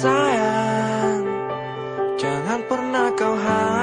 sayang. Jangan pernah kau hati